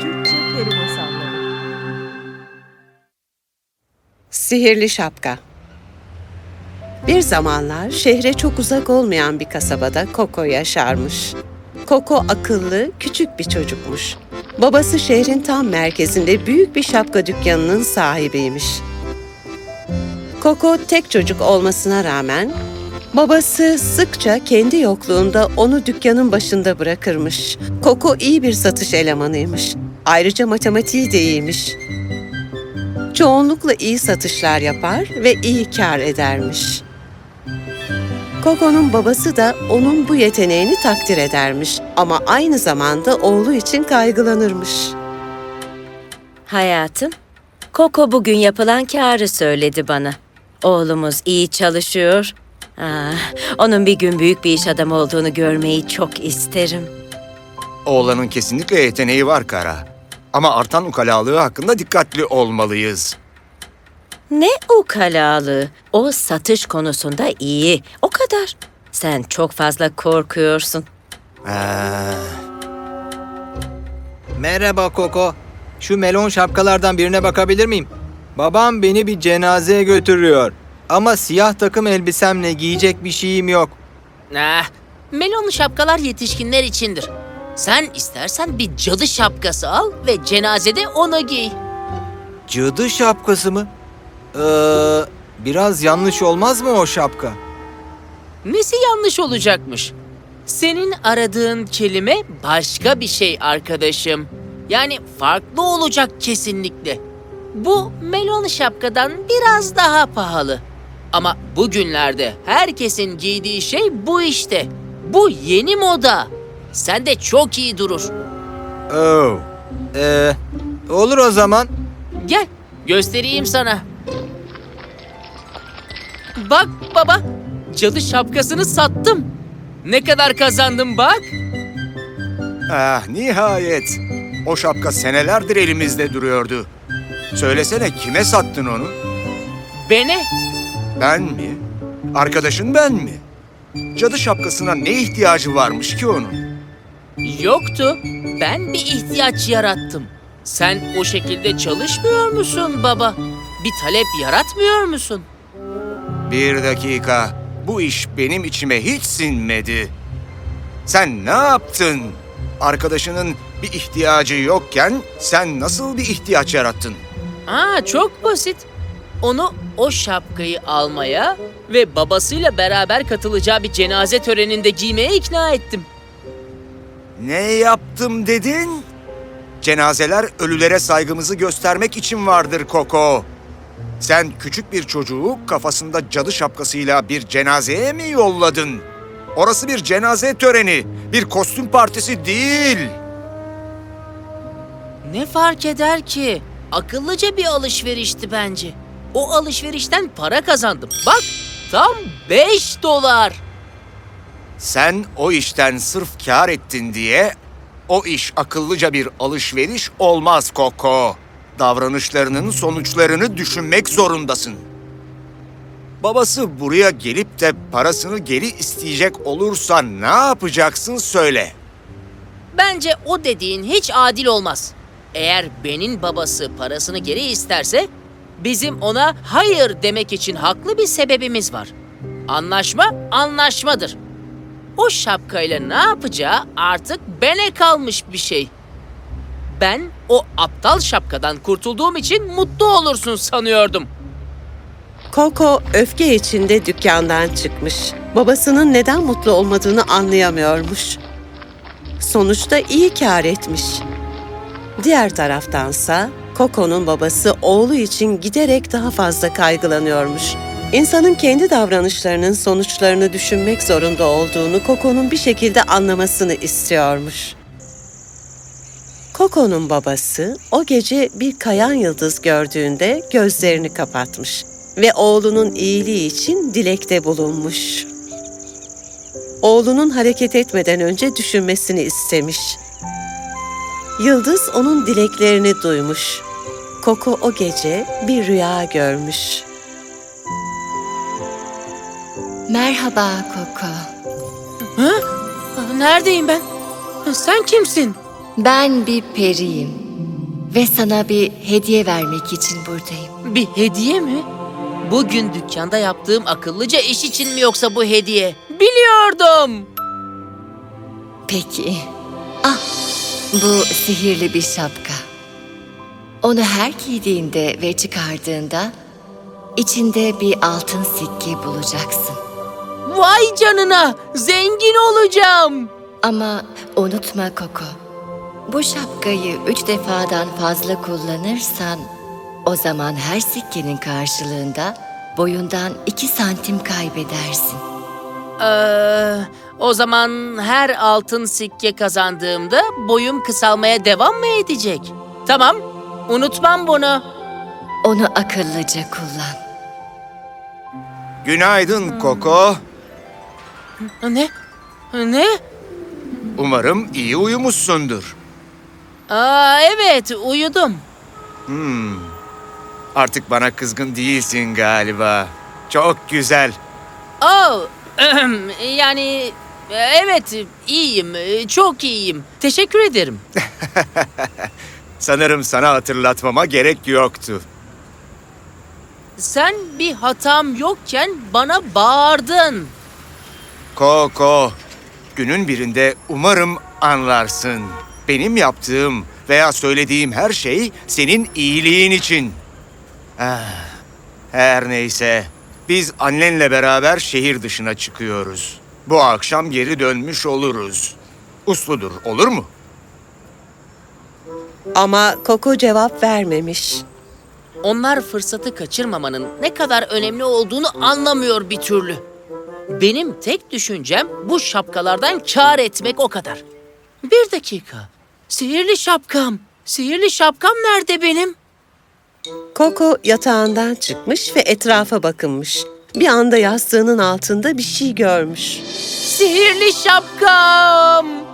Türkçe Peri Masalları Sihirli Şapka Bir zamanlar şehre çok uzak olmayan bir kasabada Koko yaşarmış. Koko akıllı, küçük bir çocukmuş. Babası şehrin tam merkezinde büyük bir şapka dükkanının sahibiymiş. Koko tek çocuk olmasına rağmen babası sıkça kendi yokluğunda onu dükkanın başında bırakırmış. Koko iyi bir satış elemanıymış. Ayrıca matematiği de iyiymiş çoğunlukla iyi satışlar yapar ve iyi kar edermiş. Koko'nun babası da onun bu yeteneğini takdir edermiş ama aynı zamanda oğlu için kaygılanırmış. Hayatım, Koko bugün yapılan kârı söyledi bana. Oğlumuz iyi çalışıyor. Ah, onun bir gün büyük bir iş adamı olduğunu görmeyi çok isterim. Oğlanın kesinlikle yeteneği var Kara. Ama artan ukalalığı hakkında dikkatli olmalıyız. Ne ukalalığı. O satış konusunda iyi. O kadar. Sen çok fazla korkuyorsun. Ee, Merhaba Koko. Şu melon şapkalardan birine bakabilir miyim? Babam beni bir cenazeye götürüyor. Ama siyah takım elbisemle giyecek bir şeyim yok. Ah, melonlu şapkalar yetişkinler içindir. Sen istersen bir cadı şapkası al ve cenazede onu giy. Cadı şapkası mı? Ee, biraz yanlış olmaz mı o şapka? Nesi yanlış olacakmış? Senin aradığın kelime başka bir şey arkadaşım. Yani farklı olacak kesinlikle. Bu melon şapkadan biraz daha pahalı. Ama bugünlerde herkesin giydiği şey bu işte. Bu yeni moda. Sen de çok iyi durur. Oh. Ee, olur o zaman. Gel, göstereyim sana. Bak baba, cadı şapkasını sattım. Ne kadar kazandım bak. ah nihayet. O şapka senelerdir elimizde duruyordu. Söylesene kime sattın onu? Bene, Ben mi? Arkadaşın ben mi? Cadı şapkasına ne ihtiyacı varmış ki onun? yoktu. Ben bir ihtiyaç yarattım. Sen o şekilde çalışmıyor musun baba? Bir talep yaratmıyor musun? Bir dakika. Bu iş benim içime hiç sinmedi. Sen ne yaptın? Arkadaşının bir ihtiyacı yokken sen nasıl bir ihtiyaç yarattın? Aa çok basit. Onu o şapkayı almaya ve babasıyla beraber katılacağı bir cenaze töreninde giymeye ikna ettim. Ne yaptım dedin? Cenazeler ölülere saygımızı göstermek için vardır Koko. Sen küçük bir çocuğu kafasında cadı şapkasıyla bir cenazeye mi yolladın? Orası bir cenaze töreni, bir kostüm partisi değil. Ne fark eder ki? Akıllıca bir alışverişti bence. O alışverişten para kazandım. Bak tam 5 dolar. Sen o işten sırf kâr ettin diye o iş akıllıca bir alışveriş olmaz Koko. Davranışlarının sonuçlarını düşünmek zorundasın. Babası buraya gelip de parasını geri isteyecek olursa ne yapacaksın söyle. Bence o dediğin hiç adil olmaz. Eğer Ben'in babası parasını geri isterse bizim ona hayır demek için haklı bir sebebimiz var. Anlaşma anlaşmadır. O şapkayla ne yapacağı artık Ben'e kalmış bir şey. Ben o aptal şapkadan kurtulduğum için mutlu olursun sanıyordum. Koko öfke içinde dükkandan çıkmış. Babasının neden mutlu olmadığını anlayamıyormuş. Sonuçta iyi kar etmiş. Diğer taraftansa Koko'nun babası oğlu için giderek daha fazla kaygılanıyormuş. İnsanın kendi davranışlarının sonuçlarını düşünmek zorunda olduğunu Koko'nun bir şekilde anlamasını istiyormuş. Koko'nun babası o gece bir kayan yıldız gördüğünde gözlerini kapatmış ve oğlunun iyiliği için dilekte bulunmuş. Oğlunun hareket etmeden önce düşünmesini istemiş. Yıldız onun dileklerini duymuş. Koko o gece bir rüya görmüş. Merhaba Koko. Ha? Neredeyim ben? Sen kimsin? Ben bir periyim ve sana bir hediye vermek için buradayım. Bir hediye mi? Bugün dükkanda yaptığım akıllıca iş için mi yoksa bu hediye? Biliyordum. Peki. Ah, bu sihirli bir şapka. Onu her giydiğinde ve çıkardığında içinde bir altın sikke bulacaksın. Vay canına! Zengin olacağım. Ama unutma Koko. Bu şapkayı üç defadan fazla kullanırsan o zaman her sikkenin karşılığında boyundan iki santim kaybedersin. Ee, o zaman her altın sikke kazandığımda boyum kısalmaya devam mı edecek? Tamam, unutmam bunu. Onu akıllıca kullan. Günaydın Koko. Ne? Ne? Umarım iyi uyumuşsundur. Aa, evet, uyudum. Artık bana kızgın değilsin galiba. Çok güzel. Oh, yani evet iyiyim, çok iyiyim. Teşekkür ederim. Sanırım sana hatırlatmama gerek yoktu. Sen bir hatam yokken bana bağırdın. Koko, günün birinde umarım anlarsın. Benim yaptığım veya söylediğim her şey senin iyiliğin için. Ah, her neyse, biz annenle beraber şehir dışına çıkıyoruz. Bu akşam geri dönmüş oluruz. Usludur, olur mu? Ama Koko cevap vermemiş. Onlar fırsatı kaçırmamanın ne kadar önemli olduğunu anlamıyor bir türlü. Benim tek düşüncem bu şapkalardan kâr etmek o kadar. Bir dakika. Sihirli şapkam. Sihirli şapkam nerede benim? Koko yatağından çıkmış ve etrafa bakınmış. Bir anda yastığının altında bir şey görmüş. Sihirli şapkam.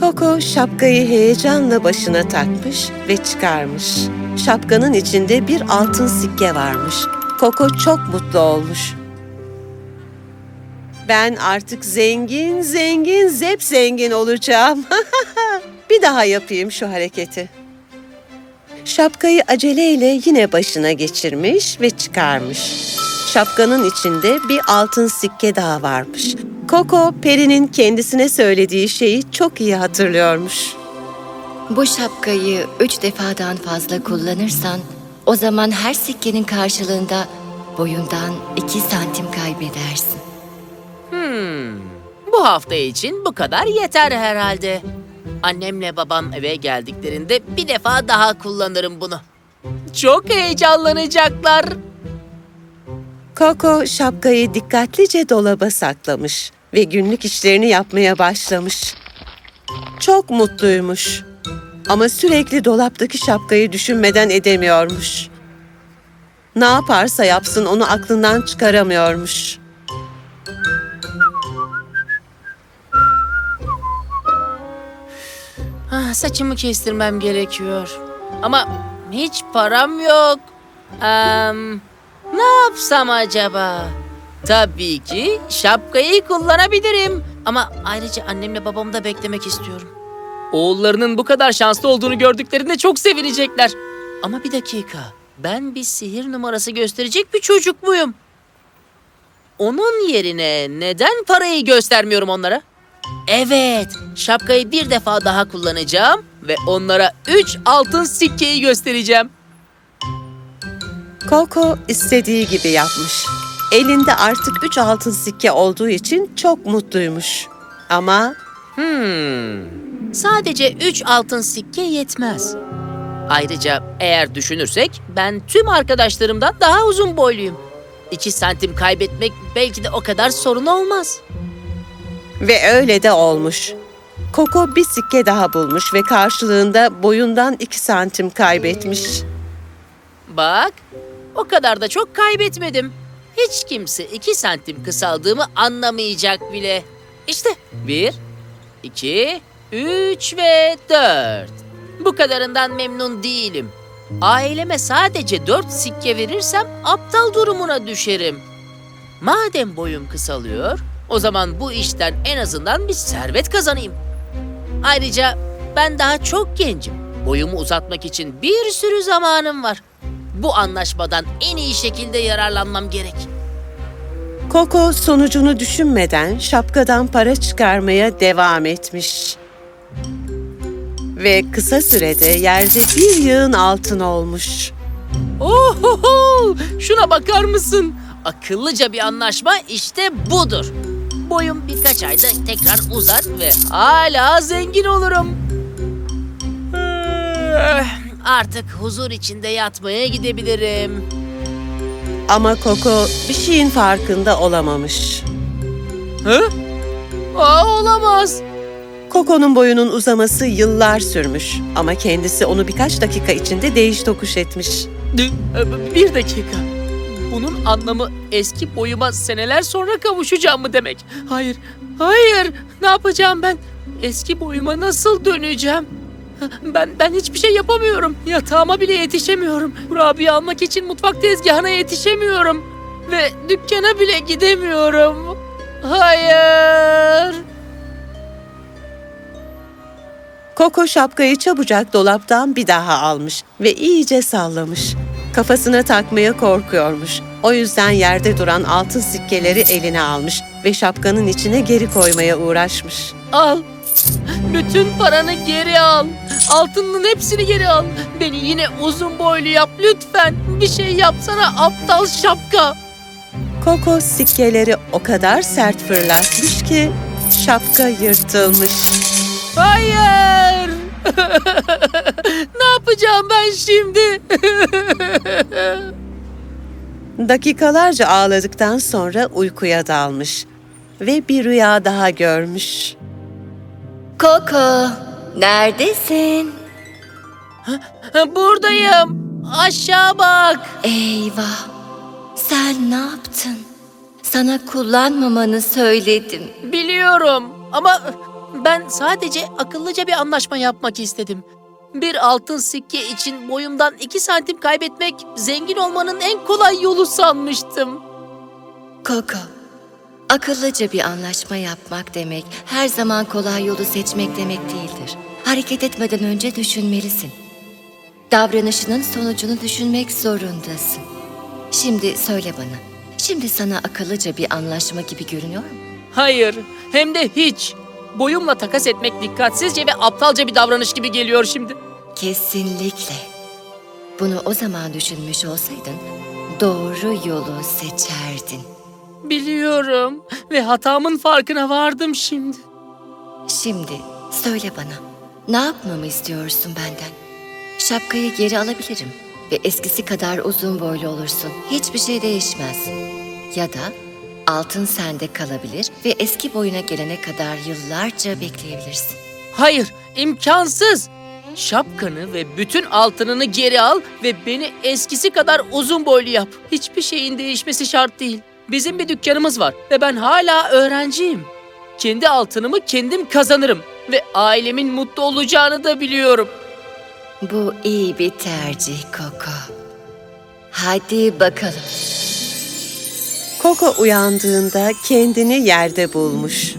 Koko şapkayı heyecanla başına takmış ve çıkarmış. Şapkanın içinde bir altın sikke varmış. Koko çok mutlu olmuş. Ben artık zengin, zengin, zep zengin olacağım. bir daha yapayım şu hareketi. Şapkayı aceleyle yine başına geçirmiş ve çıkarmış. Şapkanın içinde bir altın sikke daha varmış. Koko, Peri'nin kendisine söylediği şeyi çok iyi hatırlıyormuş. Bu şapkayı üç defadan fazla kullanırsan o zaman her sikkenin karşılığında boyundan iki santim kaybedersin. Bu hafta için bu kadar yeter herhalde. Annemle babam eve geldiklerinde bir defa daha kullanırım bunu. Çok heyecanlanacaklar. Koko şapkayı dikkatlice dolaba saklamış ve günlük işlerini yapmaya başlamış. Çok mutluymuş. Ama sürekli dolaptaki şapkayı düşünmeden edemiyormuş. Ne yaparsa yapsın onu aklından çıkaramıyormuş. Ah, saçımı kestirmem gerekiyor. Ama hiç param yok. Em, ne yapsam acaba? Tabii ki şapkayı kullanabilirim. Ama ayrıca annemle babamı da beklemek istiyorum. Oğullarının bu kadar şanslı olduğunu gördüklerinde çok sevinecekler. Ama bir dakika. Ben bir sihir numarası gösterecek bir çocuk muyum? Onun yerine neden parayı göstermiyorum onlara? Evet, şapkayı bir defa daha kullanacağım ve onlara üç altın sikkeyi göstereceğim. Koko istediği gibi yapmış. Elinde artık üç altın sikke olduğu için çok mutluymuş. Ama Hmm, sadece üç altın sikke yetmez. Ayrıca eğer düşünürsek ben tüm arkadaşlarımdan daha uzun boyluyum. İki santim kaybetmek belki de o kadar sorun olmaz. Ve öyle de olmuş. Koko bir sikke daha bulmuş ve karşılığında boyundan iki santim kaybetmiş. Bak, o kadar da çok kaybetmedim. Hiç kimse iki santim kısaldığımı anlamayacak bile. İşte bir, iki, üç ve dört. Bu kadarından memnun değilim. Aileme sadece dört sikke verirsem aptal durumuna düşerim. Madem boyum kısalıyor, o zaman bu işten en azından bir servet kazanayım. Ayrıca ben daha çok gencim. Boyumu uzatmak için bir sürü zamanım var. Bu anlaşmadan en iyi şekilde yararlanmam gerek. Koko sonucunu düşünmeden şapkadan para çıkarmaya devam etmiş. Ve kısa sürede yerde bir yığın altın olmuş. Ohoho! Şuna bakar mısın? Akıllıca bir anlaşma işte budur. Boyum birkaç ayda tekrar uzar ve hala zengin olurum. Artık huzur içinde yatmaya gidebilirim. Ama Koko bir şeyin farkında olamamış. Hı? Aa, olamaz. Koko'nun boyunun uzaması yıllar sürmüş ama kendisi onu birkaç dakika içinde değiş tokuş etmiş. D- Bir dakika. Bunun anlamı eski boyuma seneler sonra kavuşacağım mı demek? Hayır, hayır. Ne yapacağım ben? Eski boyuma nasıl döneceğim? Ben ben hiçbir şey yapamıyorum. Yatağıma bile yetişemiyorum. Kurabiye almak için mutfak tezgahına yetişemiyorum. Ve dükkana bile gidemiyorum. Hayır. Koko şapkayı çabucak dolaptan bir daha almış ve iyice sallamış. Kafasına takmaya korkuyormuş. O yüzden yerde duran altın sikkeleri eline almış ve şapkanın içine geri koymaya uğraşmış. Al. Bütün paranı geri al. Altının hepsini geri al. Beni yine uzun boylu yap lütfen. Bir şey yapsana aptal şapka. Koko sikkeleri o kadar sert fırlatmış ki şapka yırtılmış. Hayır. ne yapacağım ben şimdi? Dakikalarca ağladıktan sonra uykuya dalmış ve bir rüya daha görmüş. Koko, neredesin? Buradayım. Aşağı bak. Eyvah! Sen ne yaptın? Sana kullanmamanı söyledim. Biliyorum ama ben sadece akıllıca bir anlaşma yapmak istedim. Bir altın sikke için boyumdan iki santim kaybetmek zengin olmanın en kolay yolu sanmıştım. Koko, akıllıca bir anlaşma yapmak demek her zaman kolay yolu seçmek demek değildir. Hareket etmeden önce düşünmelisin. Davranışının sonucunu düşünmek zorundasın. Şimdi söyle bana, şimdi sana akıllıca bir anlaşma gibi görünüyor mu? Hayır, hem de hiç. Boyumla takas etmek dikkatsizce ve aptalca bir davranış gibi geliyor şimdi. Kesinlikle. Bunu o zaman düşünmüş olsaydın doğru yolu seçerdin. Biliyorum ve hatamın farkına vardım şimdi. Şimdi söyle bana, ne yapmamı istiyorsun benden? Şapkayı geri alabilirim ve eskisi kadar uzun boylu olursun. Hiçbir şey değişmez. Ya da altın sende kalabilir ve eski boyuna gelene kadar yıllarca bekleyebilirsin. Hayır, imkansız. Şapkanı ve bütün altınını geri al ve beni eskisi kadar uzun boylu yap. Hiçbir şeyin değişmesi şart değil. Bizim bir dükkanımız var ve ben hala öğrenciyim. Kendi altınımı kendim kazanırım ve ailemin mutlu olacağını da biliyorum. Bu iyi bir tercih Koko. Hadi bakalım. Koko uyandığında kendini yerde bulmuş.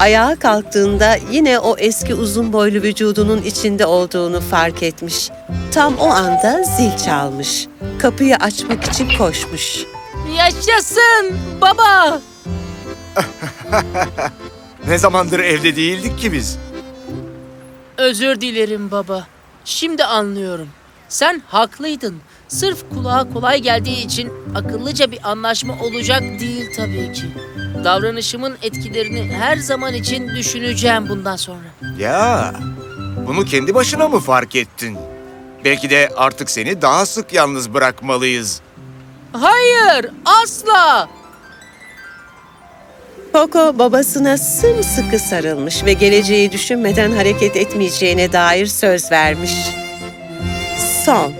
Ayağa kalktığında yine o eski uzun boylu vücudunun içinde olduğunu fark etmiş. Tam o anda zil çalmış. Kapıyı açmak için koşmuş. Yaşasın baba! Ne zamandır evde değildik ki biz? Özür dilerim baba. Şimdi anlıyorum. Sen haklıydın. Sırf kulağa kolay geldiği için akıllıca bir anlaşma olacak değil tabii ki. Davranışımın etkilerini her zaman için düşüneceğim bundan sonra. Ya, bunu kendi başına mı fark ettin? Belki de artık seni daha sık yalnız bırakmalıyız. Hayır, asla. Koko babasına sımsıkı sarılmış ve geleceği düşünmeden hareket etmeyeceğine dair söz vermiş. Son